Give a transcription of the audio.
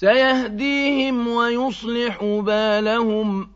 سيهديهم ويصلح بالهم.